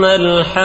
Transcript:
ما الحاقة.